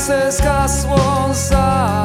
słońce zgasło za